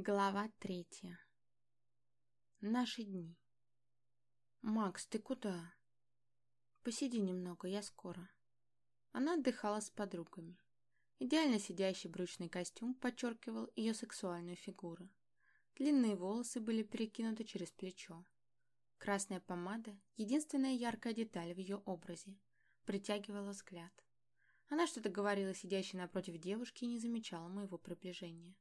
Глава третья. Наши дни. «Макс, ты куда?» «Посиди немного, я скоро». Она отдыхала с подругами. Идеально сидящий брючный костюм подчеркивал ее сексуальную фигуру. Длинные волосы были перекинуты через плечо. Красная помада, единственная яркая деталь в ее образе, притягивала взгляд. Она что-то говорила сидящей напротив девушки и не замечала моего приближения.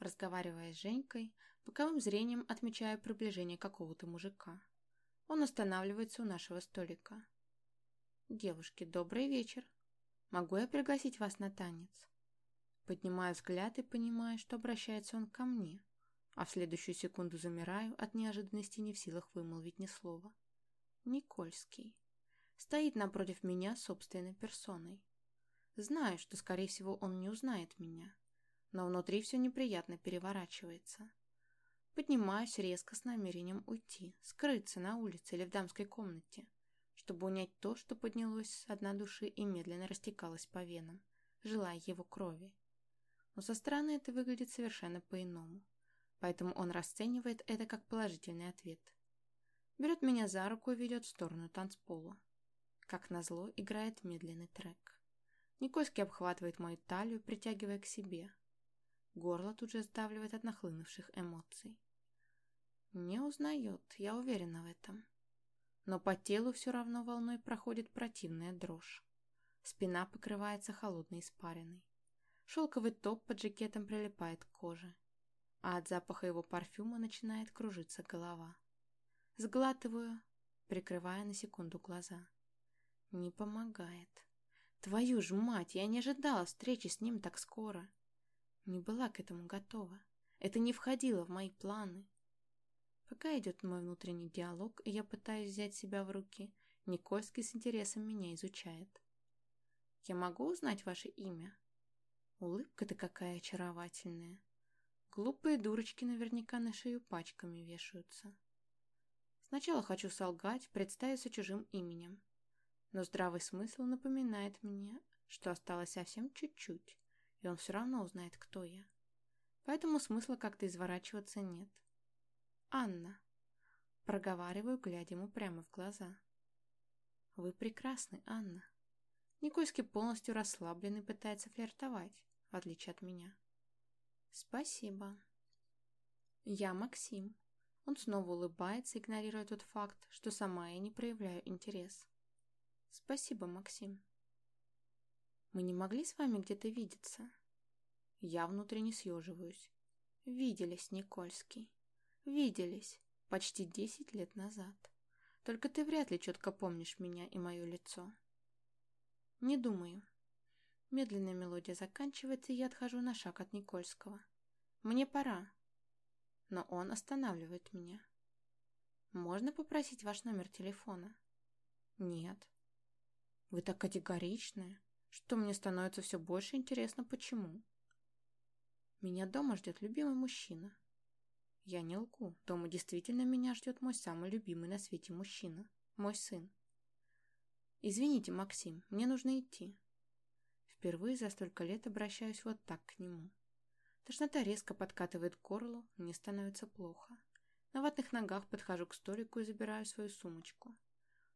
Разговаривая с Женькой, боковым зрением отмечаю приближение какого-то мужика. Он останавливается у нашего столика. «Девушки, добрый вечер. Могу я пригласить вас на танец?» Поднимаю взгляд и понимаю, что обращается он ко мне, а в следующую секунду замираю от неожиданности не в силах вымолвить ни слова. Никольский. Стоит напротив меня собственной персоной. Знаю, что, скорее всего, он не узнает меня но внутри все неприятно переворачивается. Поднимаюсь резко с намерением уйти, скрыться на улице или в дамской комнате, чтобы унять то, что поднялось с дна души и медленно растекалось по венам, желая его крови. Но со стороны это выглядит совершенно по-иному, поэтому он расценивает это как положительный ответ. Берет меня за руку и ведет в сторону танцпола. Как назло, играет медленный трек. Никольский обхватывает мою талию, притягивая к себе, Горло тут же сдавливает от нахлынувших эмоций. Не узнает, я уверена в этом. Но по телу все равно волной проходит противная дрожь. Спина покрывается холодной испариной. Шелковый топ под жакетом прилипает к коже. А от запаха его парфюма начинает кружиться голова. Сглатываю, прикрывая на секунду глаза. Не помогает. Твою ж мать, я не ожидала встречи с ним так скоро. Не была к этому готова. Это не входило в мои планы. Пока идет мой внутренний диалог, и я пытаюсь взять себя в руки, Никольский с интересом меня изучает. «Я могу узнать ваше имя?» Улыбка-то какая очаровательная. Глупые дурочки наверняка на шею пачками вешаются. Сначала хочу солгать, представиться чужим именем. Но здравый смысл напоминает мне, что осталось совсем чуть-чуть и он все равно узнает, кто я. Поэтому смысла как-то изворачиваться нет. «Анна», — проговариваю, глядя ему прямо в глаза. «Вы прекрасны, Анна». Никольский полностью расслаблен и пытается флиртовать, в отличие от меня. «Спасибо». «Я Максим». Он снова улыбается, игнорируя тот факт, что сама я не проявляю интерес. «Спасибо, Максим». Мы не могли с вами где-то видеться? Я внутренне съеживаюсь. Виделись, Никольский. Виделись. Почти десять лет назад. Только ты вряд ли четко помнишь меня и мое лицо. Не думаю. Медленная мелодия заканчивается, и я отхожу на шаг от Никольского. Мне пора. Но он останавливает меня. Можно попросить ваш номер телефона? Нет. Вы так категоричны что мне становится все больше интересно, почему. Меня дома ждет любимый мужчина. Я не лгу. Дома действительно меня ждет мой самый любимый на свете мужчина. Мой сын. Извините, Максим, мне нужно идти. Впервые за столько лет обращаюсь вот так к нему. Тошнота резко подкатывает к горлу, мне становится плохо. На ватных ногах подхожу к столику и забираю свою сумочку.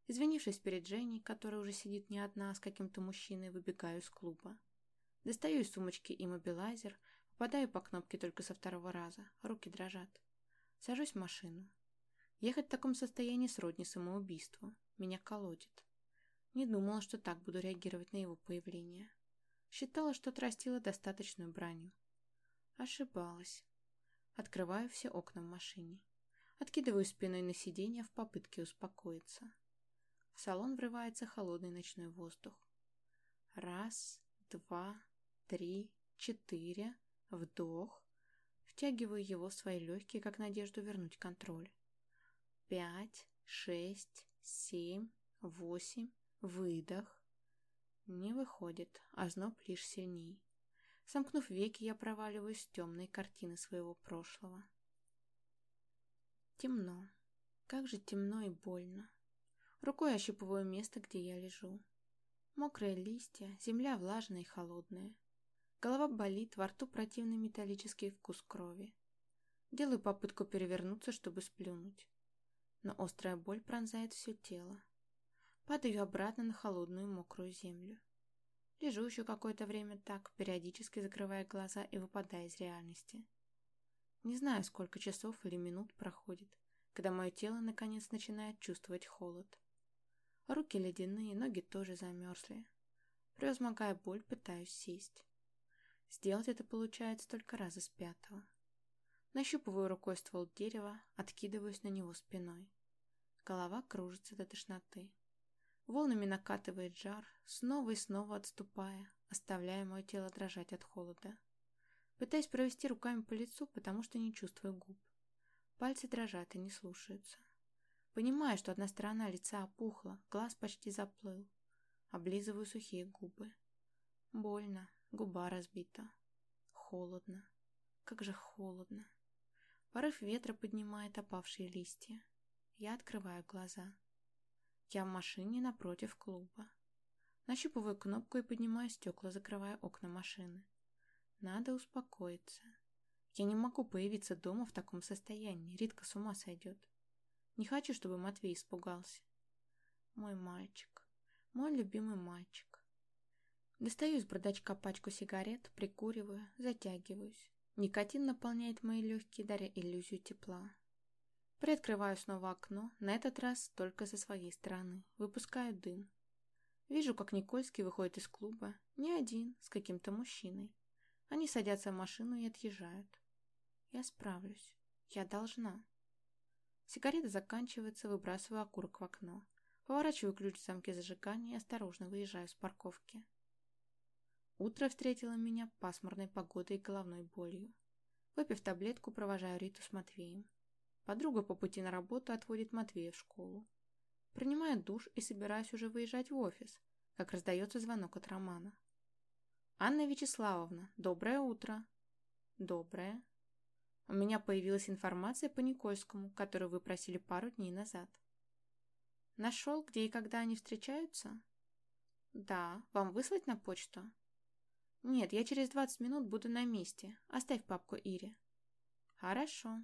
Извинившись перед Женей, которая уже сидит не одна, с каким-то мужчиной, выбегаю из клуба. Достаю из сумочки иммобилайзер, попадаю по кнопке только со второго раза, руки дрожат. Сажусь в машину. Ехать в таком состоянии сродни самоубийству. Меня колотит. Не думала, что так буду реагировать на его появление. Считала, что отрастила достаточную броню. Ошибалась. Открываю все окна в машине. Откидываю спиной на сиденье в попытке успокоиться. В салон врывается холодный ночной воздух. Раз, два, три, четыре. Вдох. Втягиваю его в свои легкие, как надежду вернуть контроль. Пять, шесть, семь, восемь. Выдох. Не выходит, а зноб лишь сильней. Сомкнув веки, я проваливаюсь в темные картины своего прошлого. Темно. Как же темно и больно. Рукой ощупываю место, где я лежу. Мокрые листья, земля влажная и холодная. Голова болит, во рту противный металлический вкус крови. Делаю попытку перевернуться, чтобы сплюнуть. Но острая боль пронзает все тело. Падаю обратно на холодную мокрую землю. Лежу еще какое-то время так, периодически закрывая глаза и выпадая из реальности. Не знаю, сколько часов или минут проходит, когда мое тело наконец начинает чувствовать холод. Руки ледяные, ноги тоже замерзли. Превозмогая боль, пытаюсь сесть. Сделать это получается только раза с пятого. Нащупываю рукой ствол дерева, откидываюсь на него спиной. Голова кружится до тошноты. Волнами накатывает жар, снова и снова отступая, оставляя мое тело дрожать от холода. Пытаюсь провести руками по лицу, потому что не чувствую губ. Пальцы дрожат и не слушаются. Понимаю, что одна сторона лица опухла, глаз почти заплыл. Облизываю сухие губы. Больно, губа разбита. Холодно. Как же холодно. Порыв ветра поднимает опавшие листья. Я открываю глаза. Я в машине напротив клуба. Нащупываю кнопку и поднимаю стекла, закрывая окна машины. Надо успокоиться. Я не могу появиться дома в таком состоянии. Ритка с ума сойдет. Не хочу, чтобы Матвей испугался. Мой мальчик. Мой любимый мальчик. Достаю из бардачка пачку сигарет, прикуриваю, затягиваюсь. Никотин наполняет мои легкие, даря иллюзию тепла. Приоткрываю снова окно, на этот раз только со своей стороны. Выпускаю дым. Вижу, как Никольский выходит из клуба. Не один, с каким-то мужчиной. Они садятся в машину и отъезжают. Я справлюсь. Я должна. Сигарета заканчивается, выбрасываю окурок в окно. Поворачиваю ключ в замке зажигания и осторожно выезжаю с парковки. Утро встретило меня пасмурной погодой и головной болью. Выпив таблетку, провожаю Риту с Матвеем. Подруга по пути на работу отводит Матвея в школу. Принимаю душ и собираюсь уже выезжать в офис, как раздается звонок от Романа. «Анна Вячеславовна, доброе утро!» «Доброе!» «У меня появилась информация по Никольскому, которую вы просили пару дней назад». «Нашел, где и когда они встречаются?» «Да. Вам выслать на почту?» «Нет, я через 20 минут буду на месте. Оставь папку Ире». «Хорошо».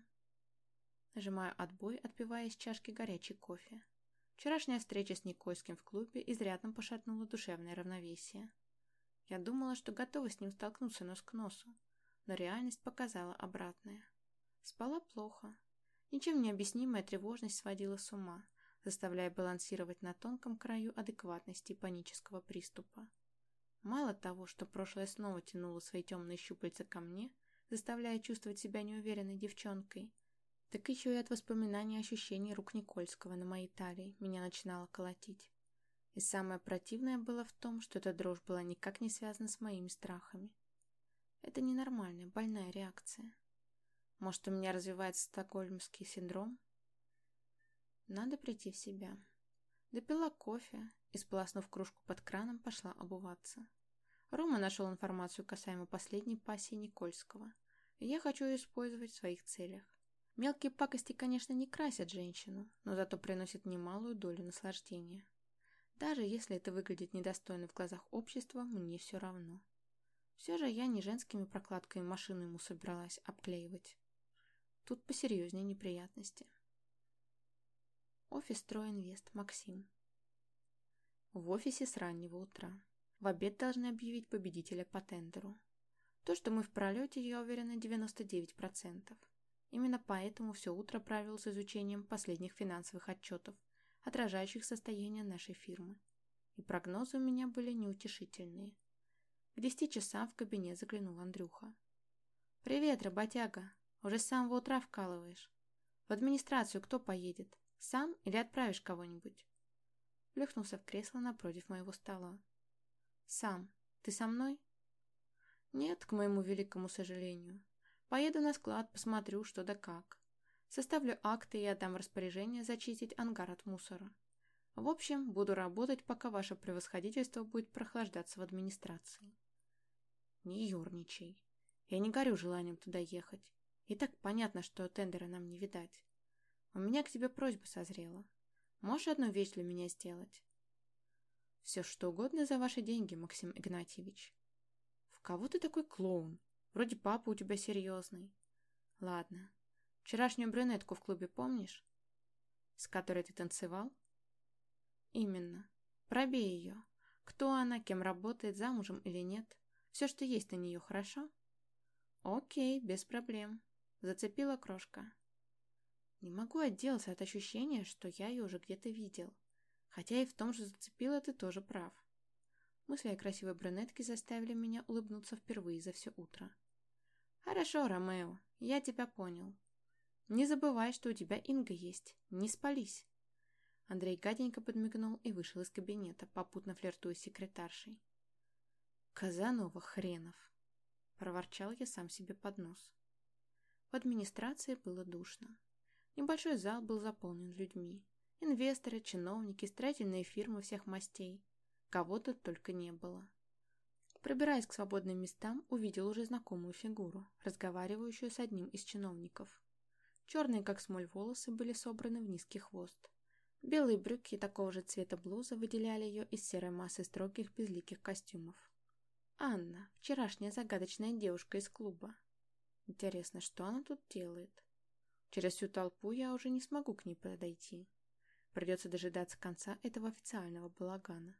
Нажимаю отбой, отпивая из чашки горячий кофе. Вчерашняя встреча с Никольским в клубе изрядно пошатнула душевное равновесие. Я думала, что готова с ним столкнуться нос к носу, но реальность показала обратное. Спала плохо. Ничем не объяснимая тревожность сводила с ума, заставляя балансировать на тонком краю адекватности панического приступа. Мало того, что прошлое снова тянуло свои темные щупальца ко мне, заставляя чувствовать себя неуверенной девчонкой, так еще и от воспоминаний ощущений рук Никольского на моей талии меня начинало колотить. И самое противное было в том, что эта дрожь была никак не связана с моими страхами. Это ненормальная, больная реакция. Может, у меня развивается стокгольмский синдром? Надо прийти в себя. Допила кофе и, сполоснув кружку под краном, пошла обуваться. Рома нашел информацию касаемо последней пассии Никольского, я хочу ее использовать в своих целях. Мелкие пакости, конечно, не красят женщину, но зато приносят немалую долю наслаждения. Даже если это выглядит недостойно в глазах общества, мне все равно. Все же я не женскими прокладками машину ему собиралась обклеивать. Тут посерьезнее неприятности. Офис Стройинвест, Максим. В офисе с раннего утра. В обед должны объявить победителя по тендеру. То, что мы в пролете, я уверена 99%. Именно поэтому все утро провел с изучением последних финансовых отчетов, отражающих состояние нашей фирмы. И прогнозы у меня были неутешительные. К десяти часам в кабинет заглянул Андрюха. «Привет, работяга! Уже с самого утра вкалываешь. В администрацию кто поедет? Сам или отправишь кого-нибудь?» Плюхнулся в кресло напротив моего стола. «Сам. Ты со мной?» «Нет, к моему великому сожалению. Поеду на склад, посмотрю, что да как. Составлю акты и отдам распоряжение зачистить ангар от мусора. В общем, буду работать, пока ваше превосходительство будет прохлаждаться в администрации. Не юрничай. Я не горю желанием туда ехать. И так понятно, что тендера нам не видать. У меня к тебе просьба созрела. Можешь одну вещь для меня сделать? Все что угодно за ваши деньги, Максим Игнатьевич. В кого ты такой клоун? Вроде папа у тебя серьезный. Ладно. Вчерашнюю брюнетку в клубе помнишь? С которой ты танцевал? Именно. Пробей ее. Кто она, кем работает, замужем или нет. Все, что есть на нее, хорошо? Окей, без проблем. Зацепила крошка. Не могу отделаться от ощущения, что я ее уже где-то видел. Хотя и в том, что зацепила, ты тоже прав. Мысли о красивой брюнетке заставили меня улыбнуться впервые за все утро. «Хорошо, Ромео, я тебя понял. Не забывай, что у тебя Инга есть. Не спались». Андрей гаденько подмигнул и вышел из кабинета, попутно флиртуя с секретаршей. «Казанова хренов!» – проворчал я сам себе под нос. В администрации было душно. Небольшой зал был заполнен людьми. Инвесторы, чиновники, строительные фирмы всех мастей. Кого-то только не было. Пробираясь к свободным местам, увидел уже знакомую фигуру, разговаривающую с одним из чиновников. Черные, как смоль, волосы были собраны в низкий хвост. Белые брюки такого же цвета блуза выделяли ее из серой массы строгих безликих костюмов. Анна, вчерашняя загадочная девушка из клуба. Интересно, что она тут делает? Через всю толпу я уже не смогу к ней подойти. Придется дожидаться конца этого официального балагана.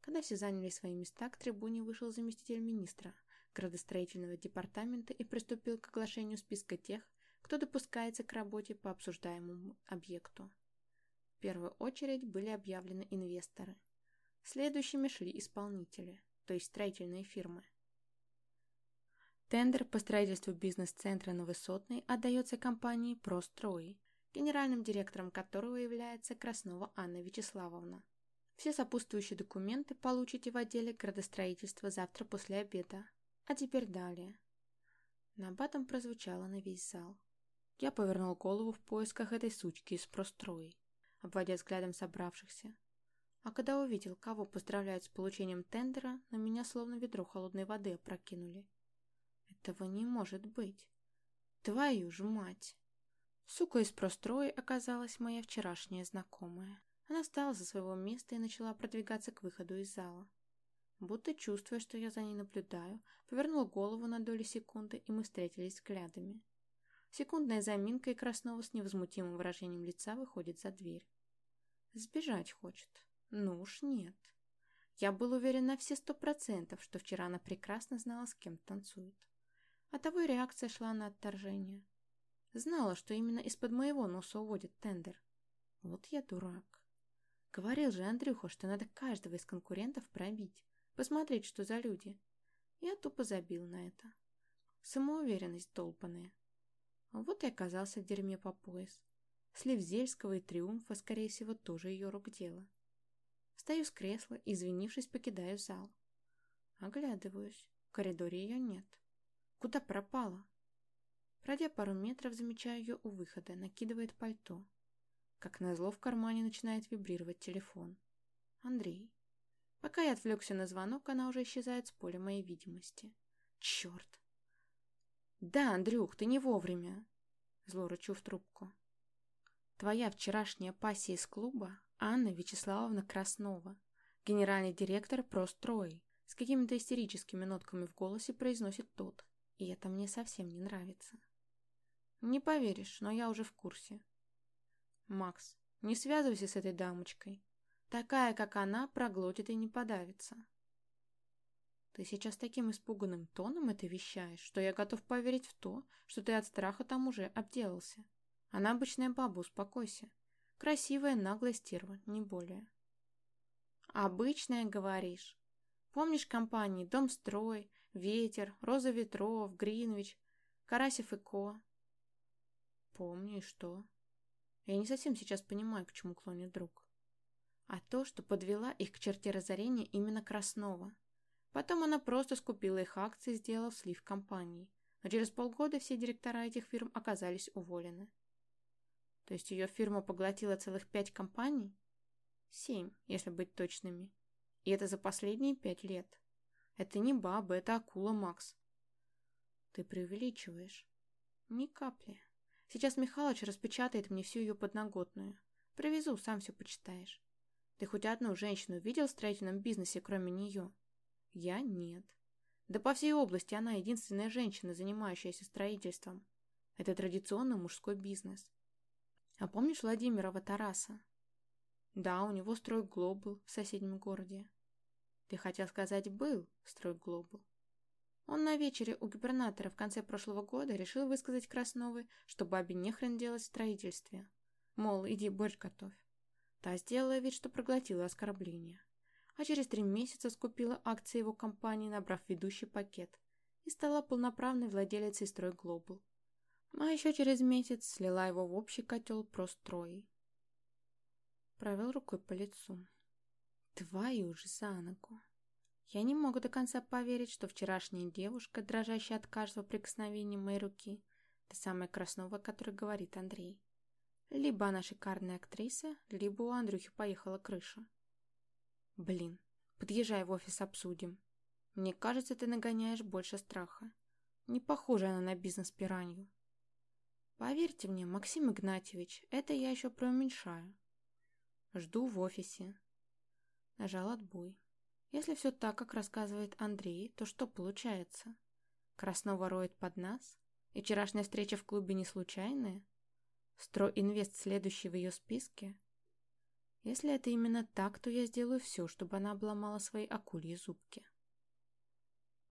Когда все заняли свои места, к трибуне вышел заместитель министра градостроительного департамента и приступил к оглашению списка тех, кто допускается к работе по обсуждаемому объекту. В первую очередь были объявлены инвесторы. Следующими шли исполнители, то есть строительные фирмы. Тендер по строительству бизнес-центра на Высотной отдается компании «Прострой», генеральным директором которого является Краснова Анна Вячеславовна. Все сопутствующие документы получите в отделе градостроительства завтра после обеда. А теперь далее. Набатом прозвучало на весь зал. Я повернул голову в поисках этой сучки из прострои, обводя взглядом собравшихся. А когда увидел, кого поздравляют с получением тендера, на меня словно ведро холодной воды опрокинули. Этого не может быть. Твою ж мать! Сука из прострои оказалась моя вчерашняя знакомая. Она встала со своего места и начала продвигаться к выходу из зала. Будто чувствуя, что я за ней наблюдаю, повернула голову на долю секунды, и мы встретились взглядами. Секундная заминка, и Краснова с невозмутимым выражением лица выходит за дверь. Сбежать хочет. Ну уж нет. Я был уверен на все сто процентов, что вчера она прекрасно знала, с кем танцует. А того и реакция шла на отторжение. Знала, что именно из-под моего носа уводит тендер. Вот я дурак. Говорил же Андрюха, что надо каждого из конкурентов пробить, посмотреть, что за люди. Я тупо забил на это. Самоуверенность долбаная. Вот и оказался в дерьме по пояс. Слив Зельского и Триумфа, скорее всего, тоже ее рук дело. Встаю с кресла извинившись, покидаю зал. Оглядываюсь. В коридоре ее нет. Куда пропала? Пройдя пару метров, замечаю ее у выхода, накидывает пальто. Как назло, в кармане начинает вибрировать телефон. Андрей. Пока я отвлекся на звонок, она уже исчезает с поля моей видимости. Черт! Да, Андрюх, ты не вовремя. Зло рычу в трубку. Твоя вчерашняя пассия из клуба Анна Вячеславовна Краснова, генеральный директор Прострои, с какими-то истерическими нотками в голосе произносит тот, и это мне совсем не нравится. Не поверишь, но я уже в курсе. Макс, не связывайся с этой дамочкой. Такая, как она, проглотит и не подавится. Ты сейчас таким испуганным тоном это вещаешь, что я готов поверить в то, что ты от страха там уже обделался. Она обычная баба, успокойся. Красивая, наглая стерва, не более. Обычная, говоришь? Помнишь компании Домстрой, Ветер, Роза Ветров, Гринвич, Карасев и Ко? Помню, и что? Я не совсем сейчас понимаю, к чему клонит друг. А то, что подвела их к черте разорения именно Краснова. Потом она просто скупила их акции, сделав слив компании. Но через полгода все директора этих фирм оказались уволены. То есть ее фирма поглотила целых пять компаний? Семь, если быть точными. И это за последние пять лет. Это не баба, это акула, Макс. Ты преувеличиваешь. Ни капли. Сейчас Михалыч распечатает мне всю ее подноготную. Привезу, сам все почитаешь. Ты хоть одну женщину видел в строительном бизнесе, кроме нее? Я нет. Да по всей области она единственная женщина, занимающаяся строительством. Это традиционный мужской бизнес. А помнишь Владимирова Тараса? Да, у него стройглобал в соседнем городе. Ты хотел сказать «был» стройглобал. Он на вечере у губернатора в конце прошлого года решил высказать Красновой, что бабе нехрен делать в строительстве. Мол, иди борщ готовь. Та сделала вид, что проглотила оскорбление. А через три месяца скупила акции его компании, набрав ведущий пакет, и стала полноправной владелицей Строй Глобал. А еще через месяц слила его в общий котел Прострои. Провел рукой по лицу. Твою же за ногу. Я не могу до конца поверить, что вчерашняя девушка, дрожащая от каждого прикосновения моей руки, та самая Краснова, о которой говорит Андрей. Либо она шикарная актриса, либо у Андрюхи поехала крыша. Блин, подъезжай в офис обсудим. Мне кажется, ты нагоняешь больше страха. Не похожа она на бизнес-пиранью. Поверьте мне, Максим Игнатьевич, это я еще преуменьшаю. Жду в офисе. Нажал отбой. Если все так, как рассказывает Андрей, то что получается? Краснова роет под нас? И вчерашняя встреча в клубе не случайная? Стройинвест следующий в ее списке? Если это именно так, то я сделаю все, чтобы она обломала свои акульи зубки.